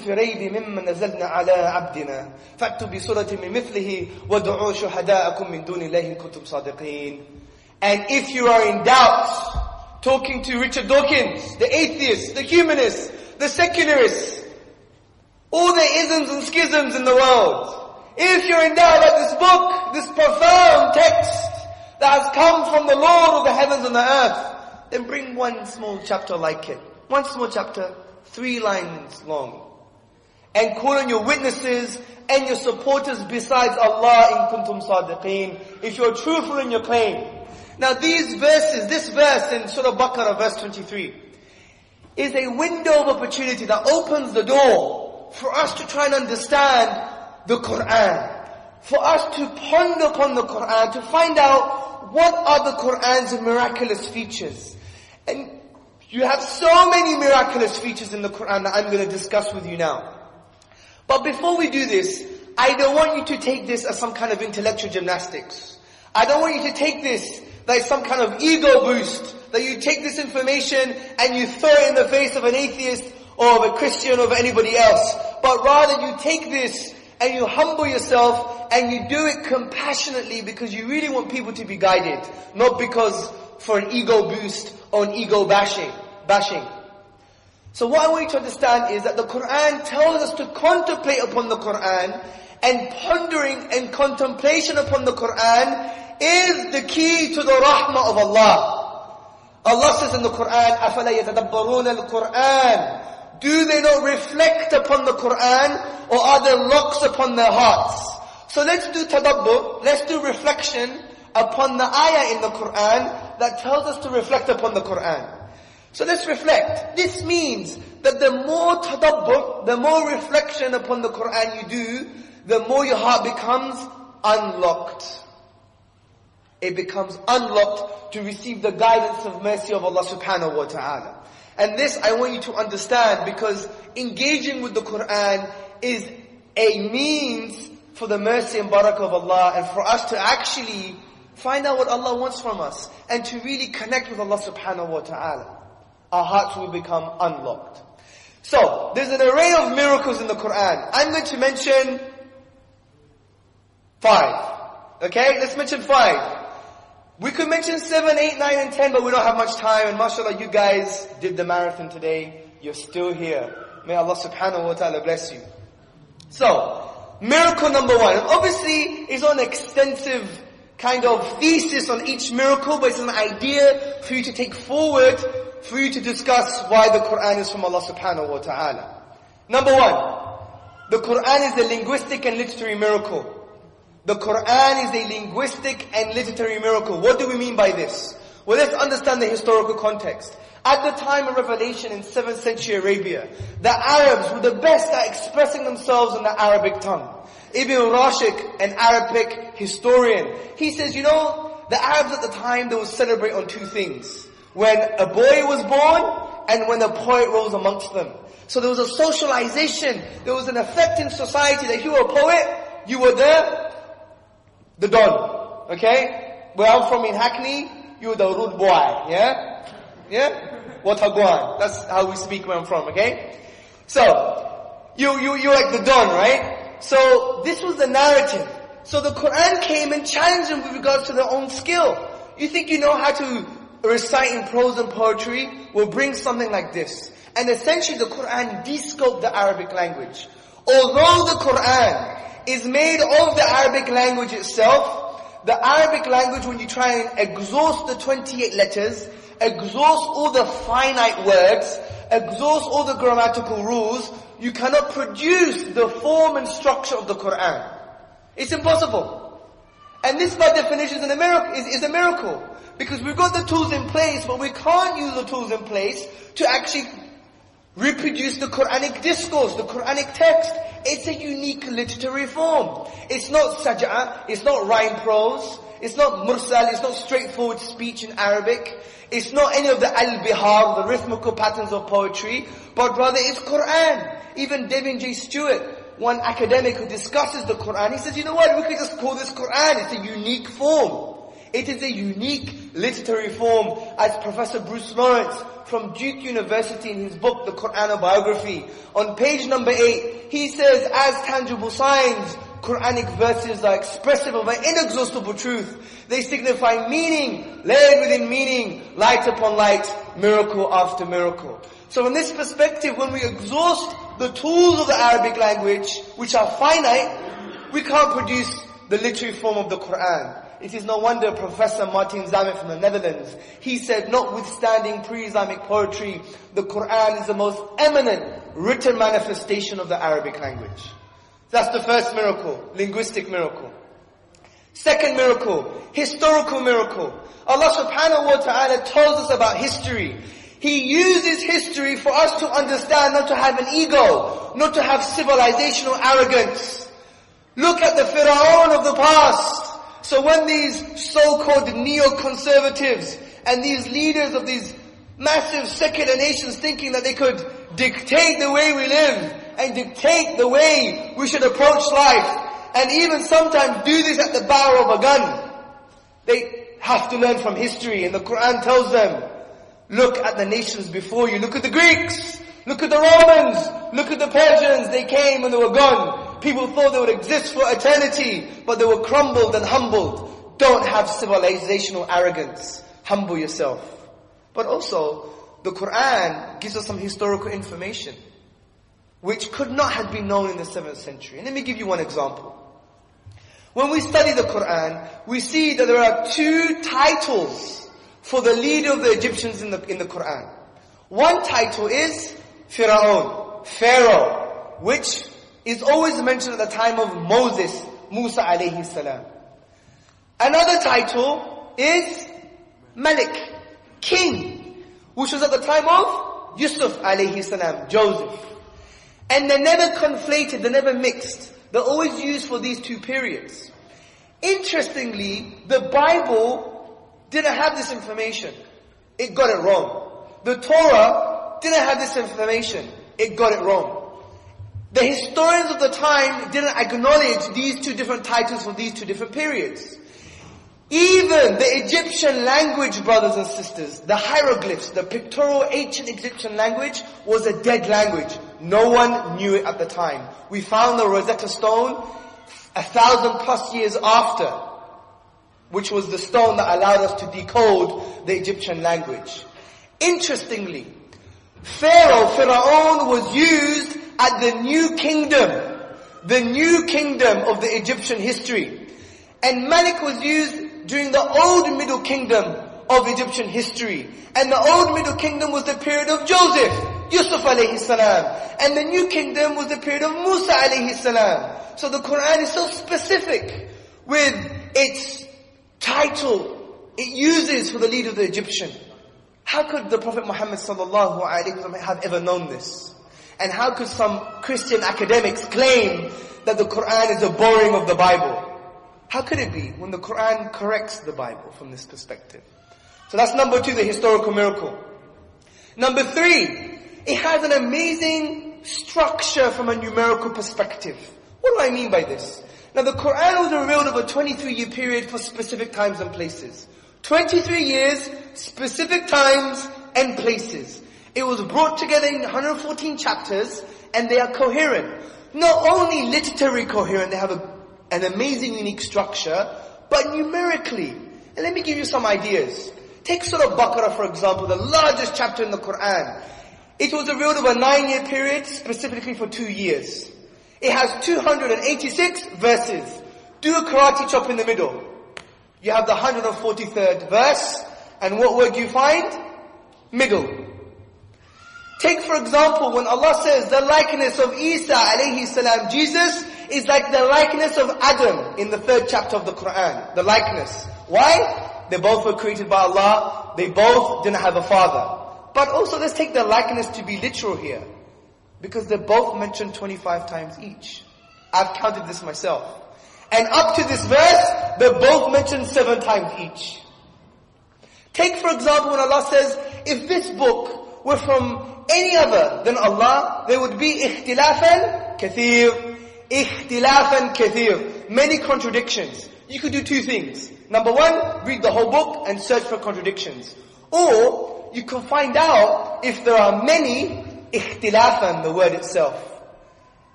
في ريب مما نزلنا على عبدنا فأتوا بسورة من مثله ودعوا شهداءكم من دون الله إن كنتم صادقين And if you are in doubt, talking to Richard Dawkins, the atheist, the humanist, the secularist, all the isms and schisms in the world, if you're in doubt about this book, this profound text that has come from the Lord of the heavens and the earth, then bring one small chapter like it. One small chapter, three lines long and call on your witnesses and your supporters besides Allah in kuntum sadiqeen, if you're truthful in your claim. Now these verses, this verse in Surah Baqarah verse 23, is a window of opportunity that opens the door for us to try and understand the Quran. For us to ponder upon the Quran, to find out what are the Quran's miraculous features. And you have so many miraculous features in the Quran that I'm going to discuss with you now. But before we do this, I don't want you to take this as some kind of intellectual gymnastics. I don't want you to take this like some kind of ego boost, that you take this information and you throw it in the face of an atheist or of a Christian or of anybody else. But rather you take this and you humble yourself and you do it compassionately because you really want people to be guided, not because for an ego boost or an ego bashing, bashing. So what I want you to understand is that the Quran tells us to contemplate upon the Quran and pondering and contemplation upon the Quran is the key to the rahmah of Allah. Allah says in the Quran, أَفَلَا يَتَدَبَّرُونَ الْقُرْآنِ Do they not reflect upon the Quran or are there locks upon their hearts? So let's do tadabbur, let's do reflection upon the ayah in the Quran that tells us to reflect upon the Quran. So let's reflect. This means that the more tadabbur, the more reflection upon the Quran you do, the more your heart becomes unlocked. It becomes unlocked to receive the guidance of mercy of Allah subhanahu wa ta'ala. And this I want you to understand because engaging with the Quran is a means for the mercy and barakah of Allah and for us to actually find out what Allah wants from us and to really connect with Allah subhanahu wa ta'ala our hearts will become unlocked. So, there's an array of miracles in the Quran. I'm going to mention five. Okay, let's mention five. We could mention seven, eight, nine, and ten, but we don't have much time. And mashallah, you guys did the marathon today. You're still here. May Allah subhanahu wa ta'ala bless you. So, miracle number one. Obviously, it's not an extensive kind of thesis on each miracle, but it's an idea for you to take forward for you to discuss why the Quran is from Allah subhanahu wa ta'ala. Number one, the Quran is a linguistic and literary miracle. The Quran is a linguistic and literary miracle. What do we mean by this? Well, let's understand the historical context. At the time of revelation in 7th century Arabia, the Arabs were the best at expressing themselves in the Arabic tongue. Ibn Rashiq, an Arabic historian, he says, you know, the Arabs at the time, they would celebrate on two things when a boy was born and when a poet rose amongst them. So there was a socialization, there was an effect in society that you were a poet, you were the, the don. Okay? Where I'm from in Hackney, you were the rude boy. Yeah? Yeah? Watagwan. That's how we speak where I'm from, okay? So, you, you, you're like the don, right? So, this was the narrative. So the Quran came and challenged them with regards to their own skill. You think you know how to reciting prose and poetry will bring something like this. And essentially the Quran descoped the Arabic language. Although the Quran is made of the Arabic language itself, the Arabic language when you try and exhaust the 28 letters, exhaust all the finite words, exhaust all the grammatical rules, you cannot produce the form and structure of the Quran. It's impossible. And this by definition is a miracle, Because we've got the tools in place, but we can't use the tools in place to actually reproduce the Quranic discourse, the Quranic text. It's a unique literary form. It's not saj'a, it's not rhyme prose, it's not mursal, it's not straightforward speech in Arabic. It's not any of the al-bihar, the rhythmical patterns of poetry, but rather it's Quran. Even Devin J. Stewart, one academic who discusses the Quran, he says, you know what, we could just call this Quran, it's a unique form. It is a unique literary form as Professor Bruce Lawrence from Duke University in his book, The Quran Biography, on page number 8, he says, as tangible signs, Quranic verses are expressive of an inexhaustible truth. They signify meaning, layered within meaning, light upon light, miracle after miracle. So in this perspective, when we exhaust the tools of the Arabic language, which are finite, we can't produce the literary form of the Quran. It is no wonder Professor Martin Zammit from the Netherlands, he said, notwithstanding pre-Islamic poetry, the Quran is the most eminent written manifestation of the Arabic language. That's the first miracle, linguistic miracle. Second miracle, historical miracle. Allah subhanahu wa ta'ala tells us about history. He uses history for us to understand not to have an ego, not to have civilizational arrogance. Look at the Pharaoh of the past. So when these so-called neoconservatives and these leaders of these massive secular nations thinking that they could dictate the way we live and dictate the way we should approach life and even sometimes do this at the barrel of a gun. They have to learn from history and the Quran tells them, look at the nations before you, look at the Greeks, look at the Romans, look at the Persians, they came and they were gone. People thought they would exist for eternity, but they were crumbled and humbled. Don't have civilizational arrogance. Humble yourself. But also, the Quran gives us some historical information, which could not have been known in the 7th century. And let me give you one example. When we study the Quran, we see that there are two titles for the leader of the Egyptians in the, in the Quran. One title is Pharaoh, Pharaoh, which is always mentioned at the time of Moses, Musa alayhi salam. Another title is Malik, king, which was at the time of Yusuf alayhi salam, Joseph. And they're never conflated, they're never mixed. They're always used for these two periods. Interestingly, the Bible didn't have this information. It got it wrong. The Torah didn't have this information. It got it wrong. The historians of the time didn't acknowledge these two different titles for these two different periods. Even the Egyptian language, brothers and sisters, the hieroglyphs, the pictorial ancient Egyptian language was a dead language. No one knew it at the time. We found the Rosetta Stone a thousand plus years after, which was the stone that allowed us to decode the Egyptian language. Interestingly, Pharaoh, Pharaoh was used at the new kingdom, the new kingdom of the Egyptian history. And Malik was used during the old middle kingdom of Egyptian history. And the old middle kingdom was the period of Joseph, Yusuf alayhi salam. And the new kingdom was the period of Musa alayhi salam. So the Quran is so specific with its title it uses for the leader of the Egyptian. How could the Prophet Muhammad sallallahu alaihi wasallam have ever known this? And how could some Christian academics claim that the Quran is a borrowing of the Bible? How could it be when the Quran corrects the Bible from this perspective? So that's number two, the historical miracle. Number three, it has an amazing structure from a numerical perspective. What do I mean by this? Now the Quran was revealed over a 23 year period for specific times and places. 23 years, specific times and places. It was brought together in 114 chapters and they are coherent. Not only literary coherent, they have a, an amazing unique structure, but numerically. And let me give you some ideas. Take Surah Baqarah for example, the largest chapter in the Quran. It was revealed over a nine year period, specifically for two years. It has 286 verses. Do a karate chop in the middle. You have the 143rd verse, and what word do you find? Middle. Take for example when Allah says the likeness of Isa alayhi salam, Jesus is like the likeness of Adam in the third chapter of the Quran. The likeness. Why? They both were created by Allah. They both didn't have a father. But also let's take the likeness to be literal here. Because they're both mentioned 25 times each. I've counted this myself. And up to this verse, they're both mentioned seven times each. Take for example when Allah says, if this book were from any other than Allah, there would be ikhtilafan kathir. Ikhtilafan kathir. Many contradictions. You could do two things. Number one, read the whole book and search for contradictions. Or, you can find out if there are many ikhtilafan, the word itself.